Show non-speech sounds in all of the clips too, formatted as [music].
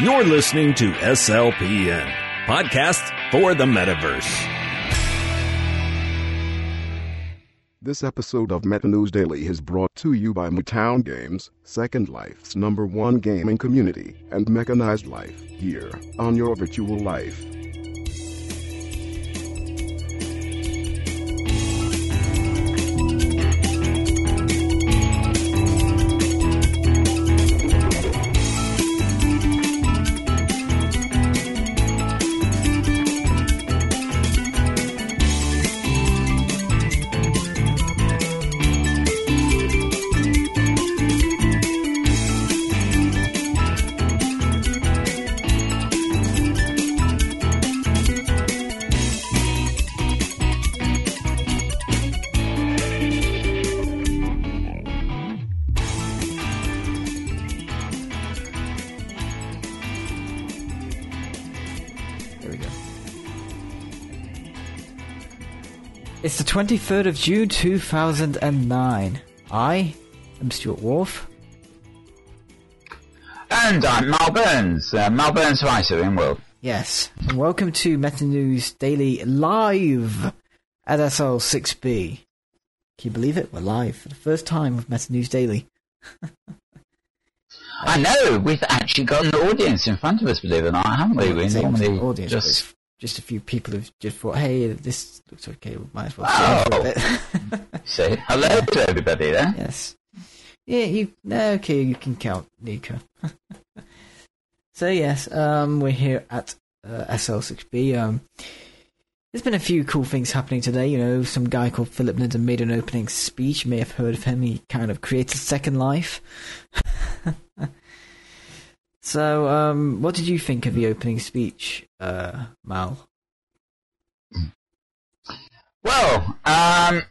You're listening to SLPN, podcast for the metaverse. This episode of Meta News Daily is brought to you by Mootown Games, Second Life's number one gaming community, and Mechanized Life, here on your virtual life. 23rd of June 2009. I am Stuart Wharf. And I'm Mal Burns, uh, Mal Burns writer in World. Yes, and welcome to Meta News Daily Live at SL6B. Can you believe it? We're live for the first time with Meta News Daily. I know, we've actually got an audience in front of us, believe it or not, haven't we? We normally audience, just... just a few people who've just thought, hey, this looks okay, we might as well Oh. a bit. [laughs] say hello to everybody there. Yes. Yeah, you. Okay, you can count Nika. [laughs] so yes, um, we're here at uh, SL6B. Um, there's been a few cool things happening today. You know, some guy called Philip Linden made an opening speech. You may have heard of him. He kind of created Second Life. [laughs] so, um, what did you think of the opening speech, uh, Mal? Well, um,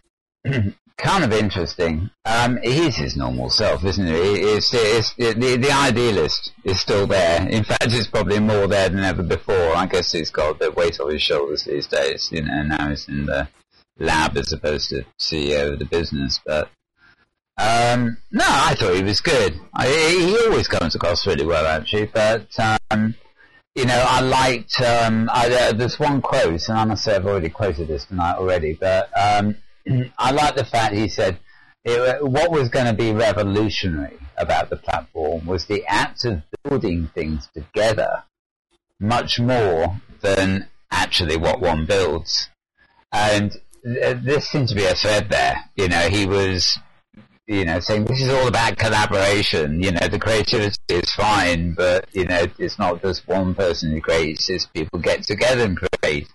[clears throat] kind of interesting. Um, he's his normal self, isn't he? It's, it's, the, the idealist is still there. In fact, it's probably more there than ever before. I guess he's got the weight off his shoulders these days. You know, now he's in the lab as opposed to CEO of the business. But um, no, I thought he was good. I, he always comes across really well, actually. But um, you know, I liked. Um, I, uh, there's one quote, and I must say I've already quoted this tonight already, but um, [clears throat] I like the fact he said it, what was going to be revolutionary about the platform was the act of building things together, much more than actually what one builds. And uh, this seemed to be a thread there. You know, he was you know, saying this is all about collaboration. You know, the creativity is fine, but you know, it's not just one person who creates. It's people get together and create.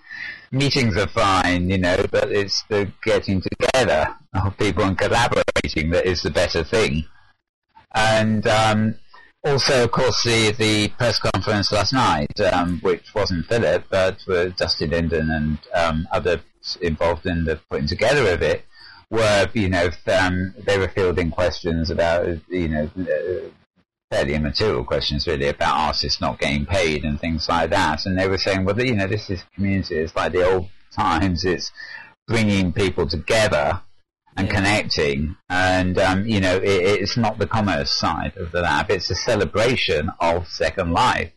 Meetings are fine, you know, but it's the getting together of people and collaborating that is the better thing. And um, also, of course, the the press conference last night, um, which wasn't Philip, but were Dusty Linden and um, others involved in the putting together of it were, you know, um, they were fielding questions about, you know, uh, fairly immaterial questions really about artists not getting paid and things like that. And they were saying, well, you know, this is community. It's like the old times. It's bringing people together and Yeah. connecting. And, um, you know, it, it's not the commerce side of the lab. It's a celebration of Second Life.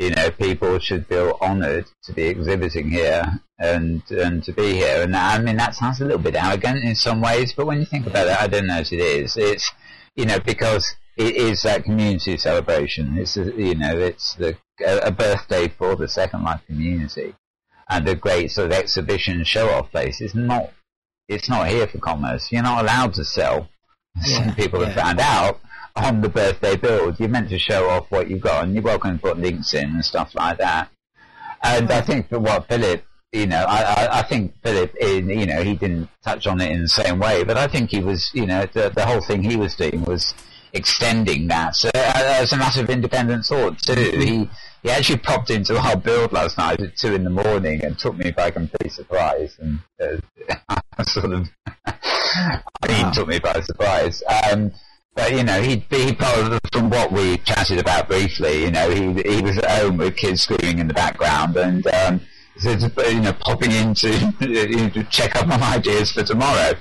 You know, people should feel honoured to be exhibiting here and and to be here. And I mean, that sounds a little bit arrogant in some ways, but when you think about it, I don't know if it is. It's you know because it is that community celebration. It's a, you know it's the a, a birthday for the Second Life community, and a great sort of exhibition show off place. It's not it's not here for commerce. You're not allowed to sell. Yeah, Some [laughs] people have found out on the birthday build. You're meant to show off what you've got, and you're welcome to put links in and stuff like that. And I think that what Philip, you know, I, I, I think Philip, in, you know, he didn't touch on it in the same way, but I think he was, you know, the, the whole thing he was doing was extending that. So uh, as a matter of independent thought too, he he actually popped into our build last night at two in the morning and took me by complete surprise and uh, [laughs] sort of, [laughs] I mean, Wow. took me by surprise. Um, but you know, he he probably from what we chatted about briefly, you know, he he was at home with kids screaming in the background and um, you know popping in to, [laughs] to check up on ideas for tomorrow.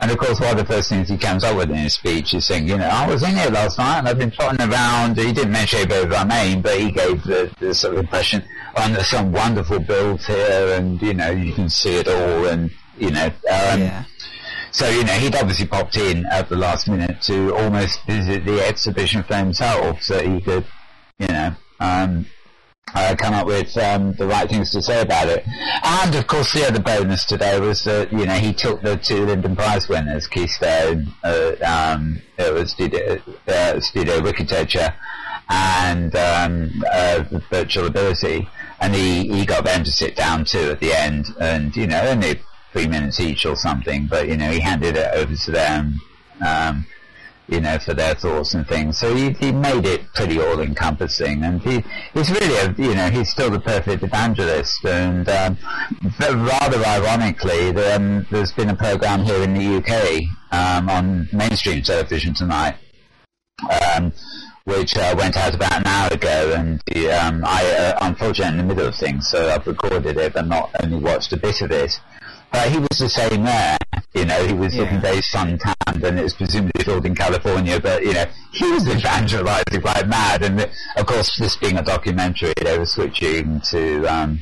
And of course, one of the first things he comes up with in his speech is saying, you know, I was in here last night and I've been trotting around. He didn't mention about name, but he gave the, the sort of impression, oh, there's some wonderful builds here and, you know, you can see it all and, you know, um, yeah. So, you know, he'd obviously popped in at the last minute to almost visit the exhibition for himself so he could, you know, um, uh, come up with um, the right things to say about it. And of course, the other bonus today was that you know he took the two Linden Prize winners, Keystone, uh, um, it was Studio, uh, Studio and um, uh, Virtual Ability, and he, he got them to sit down too at the end, and you know only three minutes each or something, but you know he handed it over to them. Um, you know, for their thoughts and things. So he, he made it pretty all-encompassing, and he, he's really, a, you know, he's still the perfect evangelist. And um, rather ironically, um, there's been a program here in the UK um, on mainstream television tonight, um, which uh, went out about an hour ago, and um, I, uh, unfortunately, in the middle of things, so I've recorded it, but not only watched a bit of it. He was the same there. You know, he was Yeah. looking very suntanned, and it was presumably filmed in California. But you know, he was evangelizing like mad. And of course, this being a documentary, they were switching to, um,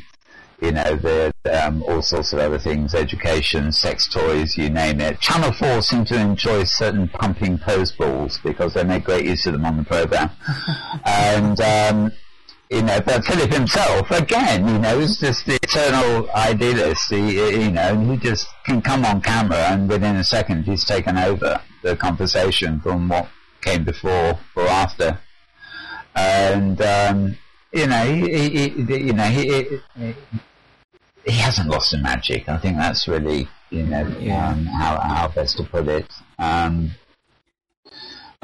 you know, the um, all sorts of other things: education, sex toys, you name it. Channel Four seemed to enjoy certain pumping pose balls because they made great use of them on the program. [laughs] and um, you know, but Philip himself, again, you know, is just the eternal idealist. He, you know, he just can come on camera and within a second he's taken over the conversation from what came before or after. And, um, you know, he, he, he you know, he, he, he hasn't lost the magic. I think that's really, you know, Yeah. um, how, how best to put it. Um,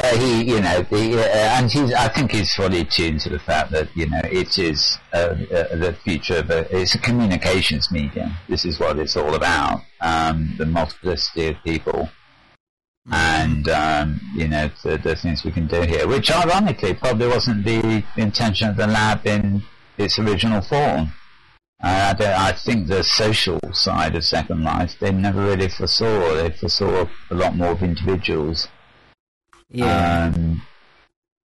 uh, he, you know, the, uh, and he's, I think he's fully tuned to the fact that, you know, it is uh, uh, the future of a, it's a communications medium. This is what it's all about. Um, the multiplicity of people and, um, you know, the, the things we can do here, which ironically probably wasn't the intention of the lab in its original form. I, I think the social side of Second Life they never really foresaw. They foresaw a lot more of individuals Yeah. um,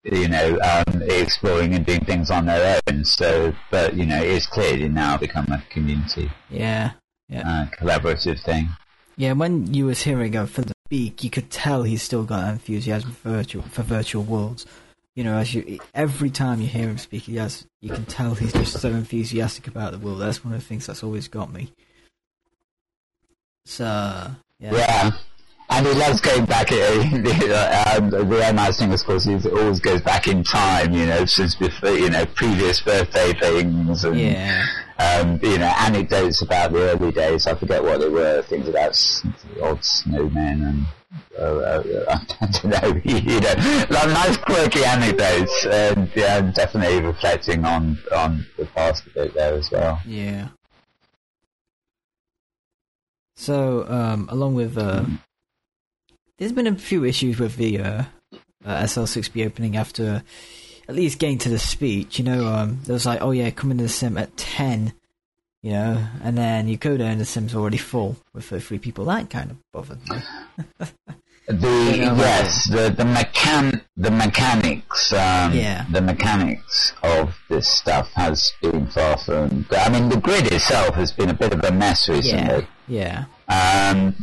you know, um, exploring and doing things on their own. So, but you know, it's clearly now become a community, yeah. uh, collaborative thing. Yeah, when you was hearing uh, Philip speak, you could tell he's still got enthusiasm for virtual for virtual worlds. You know, as you every time you hear him speak, he has you can tell he's just so enthusiastic about the world. That's one of the things that's always got me. So yeah, Yeah. And he loves going back. At, [laughs] the, um, the very nice thing, of course, is it always goes back in time. You know, since before, you know, previous birthday things and yeah, um, you know, anecdotes about the early days. I forget what they were. Things about odd snowmen and uh, uh, [laughs] I don't know. [laughs] You know, like nice quirky anecdotes, and yeah, definitely reflecting on on the past a bit there as well. yeah. So um, along with uh, there's been a few issues with the uh, uh, SL6B opening after at least getting to the speech. You know, um, there was like, oh yeah, come into the sim at ten. You know, and then you go there and the sim's already full with three people. That kind of bothered me. [laughs] The You know, yes, the the mechan the mechanics, um, Yeah. the mechanics of this stuff has been far from. I mean, the grid itself has been a bit of a mess Yeah, recently. yeah, Um,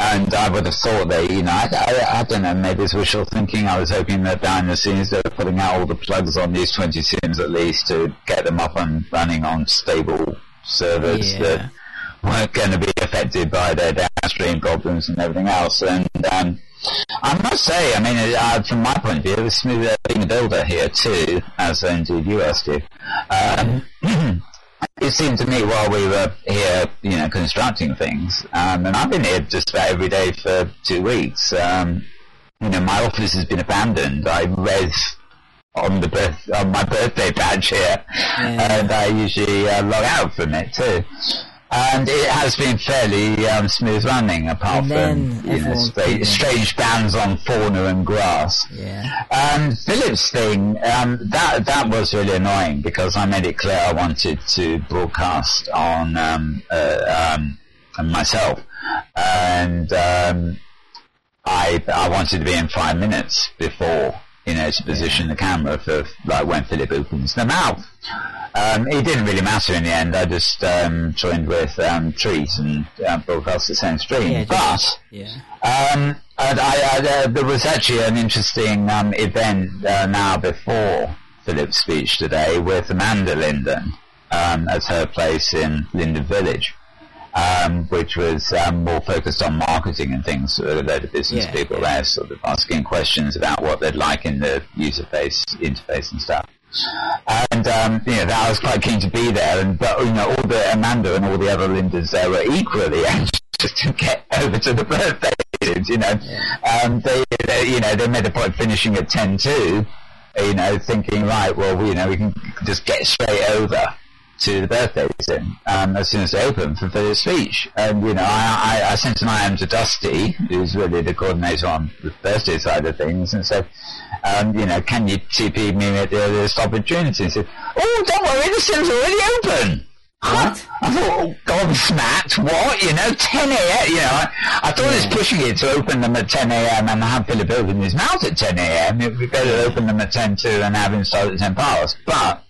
and I would have thought that, you know, I, I, I don't know, maybe it's wishful thinking. I was hoping that behind the scenes they were putting out all the plugs on these 20 sims at least to get them up and running on stable servers Yeah. that weren't going to be affected by their downstream problems and everything else. And um, I must say, I mean, uh, from my point of view, it was smooth uh, being a builder here too, as indeed you are, Steve. Um, [clears throat] it seemed to me while we were here, you know, constructing things, um, and I've been here just about every day for two weeks. Um, you know, my office has been abandoned. I res on the birth on my birthday badge here, and I usually uh, log out from it too. And it has been fairly um, smooth running, apart from you know, stra- strange bans on fauna and grass. yeah, Um, Philip's thing, um, that that was really annoying because I made it clear I wanted to broadcast on um, uh, um, myself, and um, I I wanted to be in five minutes before you know to position the camera for like when Philip opens the mouth. Um, it didn't really matter in the end. I just um, joined with um, Trees and uh, broadcast the same stream. Yeah, but Yeah. um, I, I, uh, there was actually an interesting um, event uh, now before Philip's speech today with Amanda Linden um, at her place in Linden Village, um, which was um, more focused on marketing and things. So a load of business Yeah, people yeah. there sort of asking questions about what they'd like in the user face interface and stuff. And um, you know, that I was quite keen to be there, and but you know, all the Amanda and all the other Lindens there were equally [laughs] anxious to get over to the birthday. You know, um, they, they, you know, they made a point of finishing at ten two. You know, thinking right, well, you know, we can just get straight over to the birthday thing um, as soon as they open for the speech. And you know, I, I, I sent an IM to Dusty, who's really the coordinator on the birthday side of things, and said, um, you know, can you TP me at the earliest opportunity? He said, oh, don't worry, the sim's already open. What? [laughs] I thought, oh, gobsmacked, what? You know, 10 a.m., you know, I, I thought it was pushing it to open them at 10 a.m. and have Philip open his mouth at 10 a.m. It would be better to open them at 10 to and have him start at 10 past. But,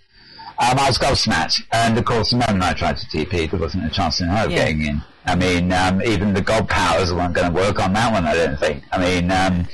um, I was gobsmacked. And of course, the moment I tried to TP, there wasn't a chance in hell of Yeah. getting in. I mean, um, even the God powers weren't going to work on that one, I don't think. I mean, um,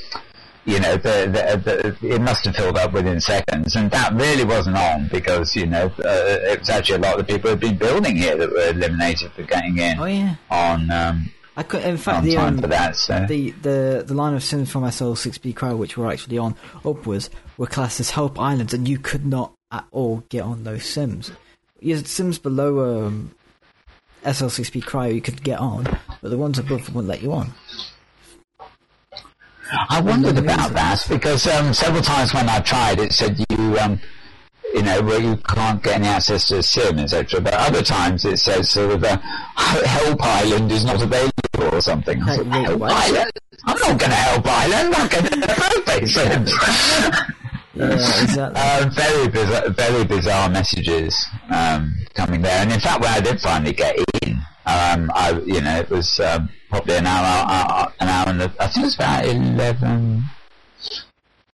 you know, the, the, the, it must have filled up within seconds, and that really wasn't on because you know uh, it was actually a lot of the people who'd been building here that were eliminated for getting in Oh yeah. on um, I could. In fact, the um, that. So the the the line of sims from SL6B Crowd, which were actually on upwards, were classed as Help islands, and you could not at all get on those sims. Your sims below um, SL6B Cryo you could get on, but the ones above wouldn't let you on. I wondered about that because um, several times when I tried, it said you. Um, you know, where you can't get any access to a sim, etc. But other times it says sort of uh, [laughs] Help Island is not available or something. I wait, Help? Island? I'm not going [laughs] to Help Island. I'm going to birthday sims. [laughs] Yeah, exactly. Uh, very bizarre, very bizarre messages um, coming there. And in fact, when I did finally get in, um, I, you know, it was um, probably an hour, uh, an hour and a, I think it was about eleven.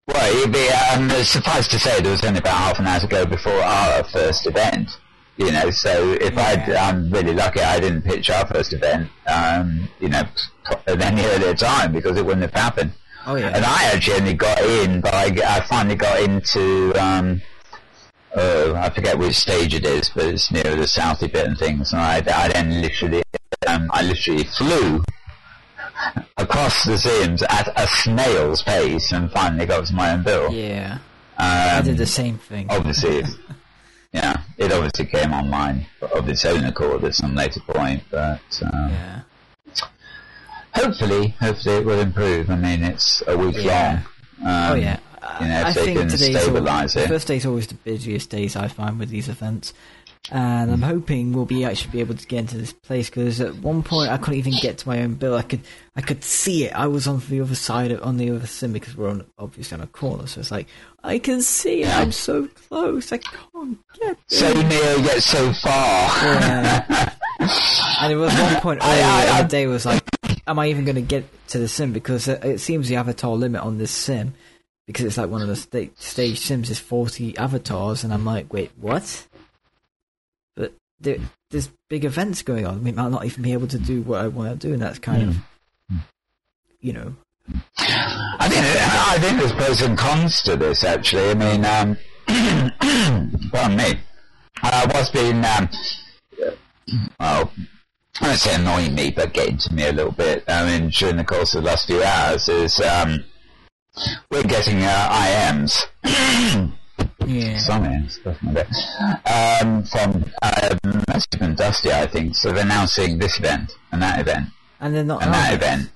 Well, it'd be, um, suffice to say, there was only about half an hour to go before our first event. You know, so if I'd, Yeah. I'm really lucky I didn't pitch our first event, um, you know, at any earlier time because it wouldn't have happened. Oh yeah. And I actually only got in, but I, I finally got into, um, uh, I forget which stage it is, but it's near the southy bit and things. And I, I then literally, um, I literally flew across the Sims at a snail's pace and finally got to my own bill. yeah. Um, I did the same thing. obviously, [laughs] yeah, it obviously came online of its own accord at some later point, but um, Yeah. Hopefully, hopefully it will improve. I mean, it's a week Yeah. long. Um, oh yeah. you know, I they think today's stabilise al- it. first day's always the busiest days I find with these events, and I'm hoping we'll be actually be able to get into this place because at one point I couldn't even get to my own bill. I could I could see it. I was on the other side of, on the other sim because we're on obviously on a corner, so it's like I can see it. I'm so close. I can't get So near yet so far. Yeah. [laughs] and there was one point I- earlier I- in the day was like, am I even going to get to the sim? Because it it seems the avatar limit on this sim, because it's like one of the sta- stage sims is 40 avatars, and I'm like, wait, what? But there, there's big events going on. We might not even be able to do what I want to do, and that's kind of, you know, I think I think there's pros and cons to this. Actually, I mean, um, [coughs] pardon me. Uh, what's been um, well, I say annoying me, but getting to me a little bit. I mean, during the course of the last few hours, is um, we're getting uh, IMs. [coughs] yeah. Sorry, stuff. Um, from must have been Dusty, I think. So they're announcing this event and that event And they're not. and that event.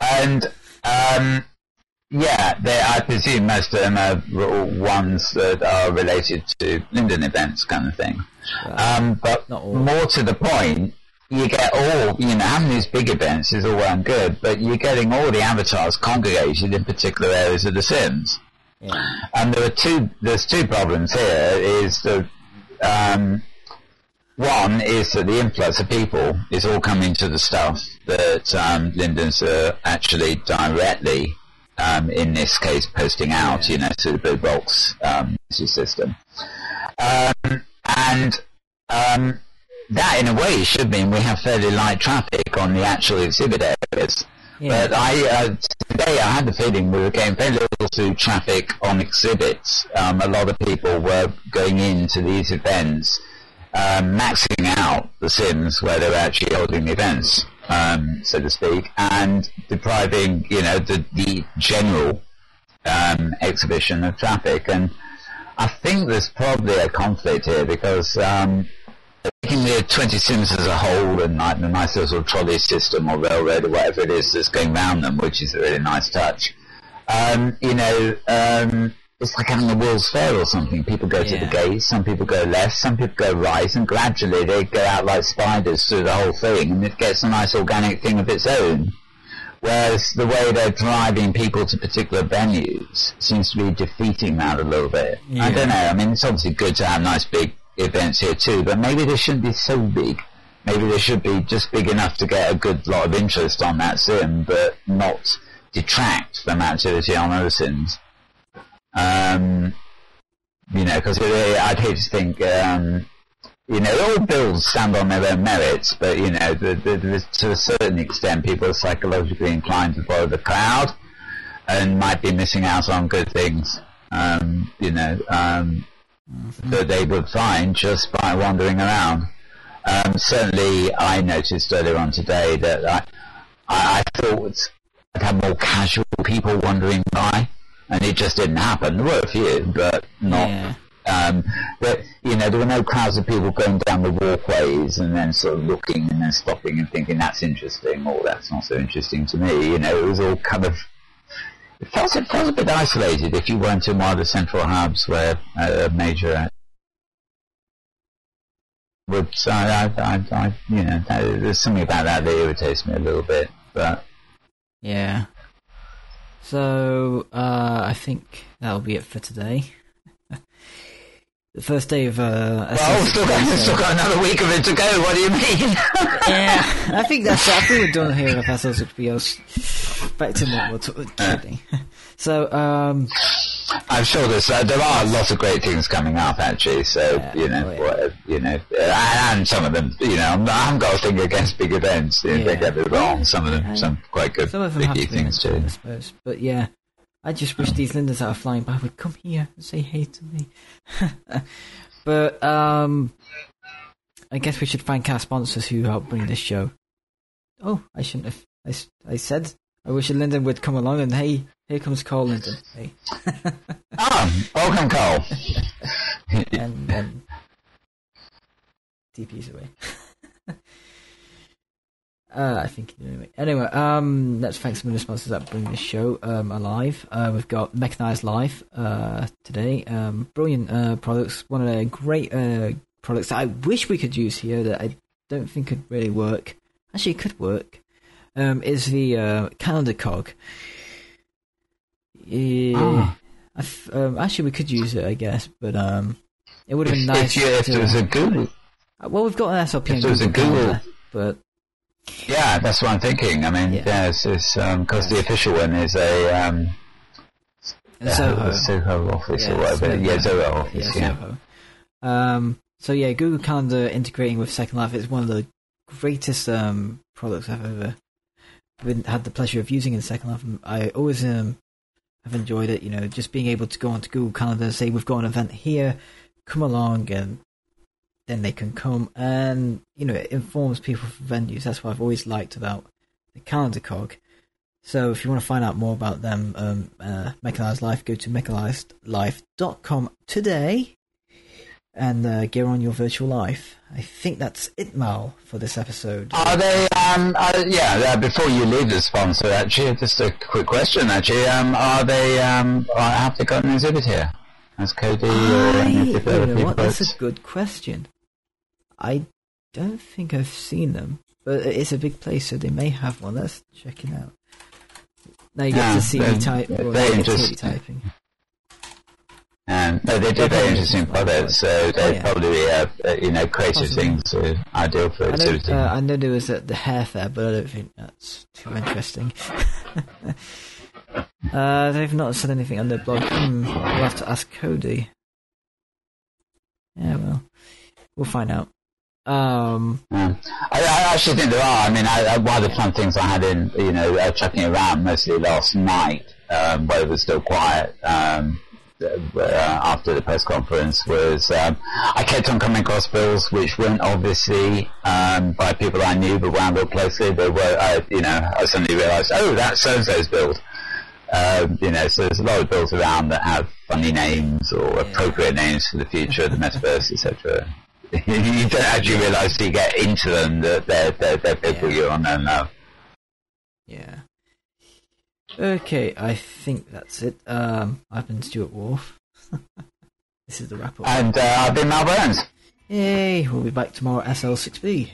And um, yeah, they, I presume most of them are ones that are related to Linden events, kind of thing. Um, but more to the point, you get all you know having these big events is all well and good, but you're getting all the avatars congregated in particular areas of the Sims. Yeah. And there are two. There's two problems here. Is the um, one is that the influx of people is all coming to the stuff that um, Linden's uh, actually directly, um, in this case, posting out, you know, to the Blue Box um, system. Um, and um, that, in a way, should mean we have fairly light traffic on the actual exhibit areas. Yeah. But I uh, today I had the feeling we were getting very little through traffic on exhibits. Um, a lot of people were going into these events, um, maxing out the sims where they were actually holding the events, um, so to speak, and depriving you know the the general um, exhibition of traffic. And I think there's probably a conflict here because um, taking the 20 sims as a whole and like the nice little trolley system or railroad or whatever it is that's going round them, which is a really nice touch. Um, you know, um, it's like having a World's Fair or something. People go to the Yeah. gates, some people go left, some people go right, and gradually they go out like spiders through the whole thing, and it gets a nice organic thing of its own. Whereas the way they're driving people to particular venues seems to be defeating that a little bit. I don't know. I mean, it's obviously good to have nice big events here too, but maybe they shouldn't be so big. Maybe they should be just big enough to get a good lot of interest on that sim, but not detract from activity on other sims. Um, you know, because I'd hate to think, um, you know, all builds stand on their own merits, but you know, the, the, the, to a certain extent, people are psychologically inclined to follow the crowd and might be missing out on good things. Um, you know, um, that they would find just by wandering around. Um, certainly, I noticed earlier on today that I, I, I thought I'd have more casual people wandering by, and it just didn't happen. There were a few, but not. Yeah. Um, but you know, there were no crowds of people going down the walkways and then sort of looking and then stopping and thinking that's interesting or that's not so interesting to me. You know, it was all kind of it felt it felt a bit isolated if you weren't in one of the central hubs where uh, a major. Would so I, I, I, you know, there's something about that that irritates me a little bit, but Yeah. So, uh, I think that'll be it for today. [laughs] the first day of, uh, well, SL6 still got, still got another week of it to go. What do you mean? [laughs] yeah, I think that's. I think we're done here with SL6BOs. Back to normal. T- kidding. [laughs] So, um, I'm sure there's uh, there are lots of great things coming up actually. So Yeah, you know, oh, yeah. you know, uh, and some of them, you know, I'm- I haven't got a thing against big events. You know, Yeah. Don't get me wrong. Some of them, Yeah. some quite good some of them biggie to things too. I suppose. But yeah, I just wish these Lindens that are flying by would come here and say hey to me. [laughs] but um, I guess we should thank our sponsors who help bring this show. Oh, I shouldn't have. I, I said I wish Linden would come along, and hey, here comes Cole Linden. Hey, Oh, [laughs] welcome, Cole. [laughs] and and DP's away. [laughs] Uh, I think anyway. Anyway, um, let's thank some of the sponsors that bring this show um, alive. Uh, we've got Mechanized Life uh, today. Um, brilliant uh, products. One of the great uh, products that I wish we could use here that I don't think could really work. Actually, it could work. Um, is the uh, calendar cog. Yeah. I f- um, actually, we could use it, I guess, but um, it would have been [laughs] nice. if, you, if there was a Google, uh, well, we've got an SLP if there was a Google but yeah, that's what I'm thinking. I mean, Yeah. yeah, it's because the official one is a um, Soho. Soho office Yeah, or whatever. Soho. Yeah, Yeah, office. Yeah. Soho. Um, so yeah, Google Calendar integrating with Second Life is one of the greatest um, products I've ever been, had the pleasure of using in the Second half. I always um, have enjoyed it. You know, just being able to go onto Google Calendar say we've got an event here, come along, and then they can come, and you know, it informs people for venues. That's what I've always liked about the Calendar Cog. So if you want to find out more about them, um, uh, Life, go to mechanizedlife.com today and uh, gear on your virtual life. I think that's it, Mal, for this episode. Are they? Um, uh, yeah. Uh, before you leave the sponsor, actually, just a quick question. Actually, um, are they? Um, are- have they got an exhibit here? Has Cody or any you of the other know what? That's a good question. I don't think I've seen them, but it's a big place, so they may have one. Let's check it out. Now you get Yeah, to see me type. they're Well, very you get to see me interesting. typing. Um, no, they do very interesting products, so they Oh, yeah. probably have uh, you know creative Possibly. things ideal for I know, uh, I know there was at the hair fair, but I don't think that's too interesting. [laughs] uh, they've not said anything on their blog. Hmm, we'll have to ask Cody. Yeah, well, we'll find out. Um, Um, I, I actually think there are. I mean, I, I, one of the fun things I had in, you know, uh, chucking around mostly last night, um, where it was still quiet, um, uh, after the press conference was, um, I kept on coming across bills which weren't obviously, um, by people I knew but wound up closely. They were, I, you know, I suddenly realised, oh, that's so-and-so's build. Um, you know, so there's a lot of bills around that have funny names or appropriate names for the future of the metaverse, etc. [laughs] you don't actually realise till you get into them that they're they're, they're people Yeah. you don't know. yeah. Okay, I think that's it. Um, I've been Stuart Wharf. [laughs] this is the wrap up. And uh, I've been Mal Burns. Yay! We'll be back tomorrow at SL6B.